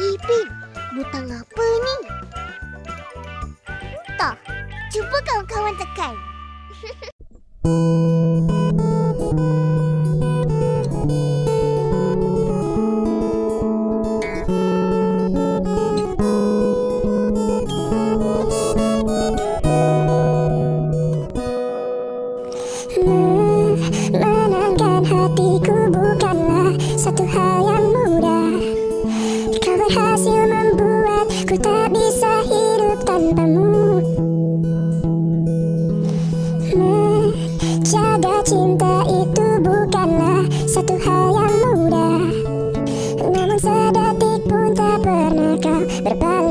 Ipin, butang apa ni? Entah. Cuba kawan-kawan tekan. Menangkan membuatku tak bisa hidup tanpamu Menjaga cinta itu bukanlah satu hal yang mudah. Namun sedetik pun tak pernah kau berpaling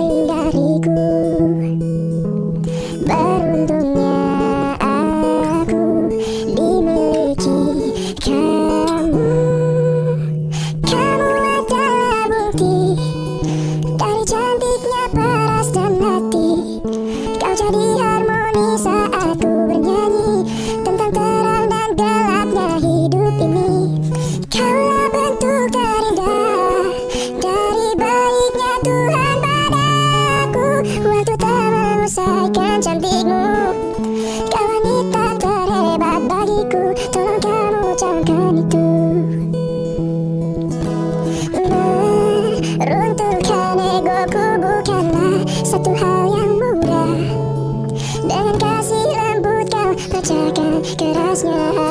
satu hal yang mudah. Dengan kasih lembut kau pecahkan kerasnya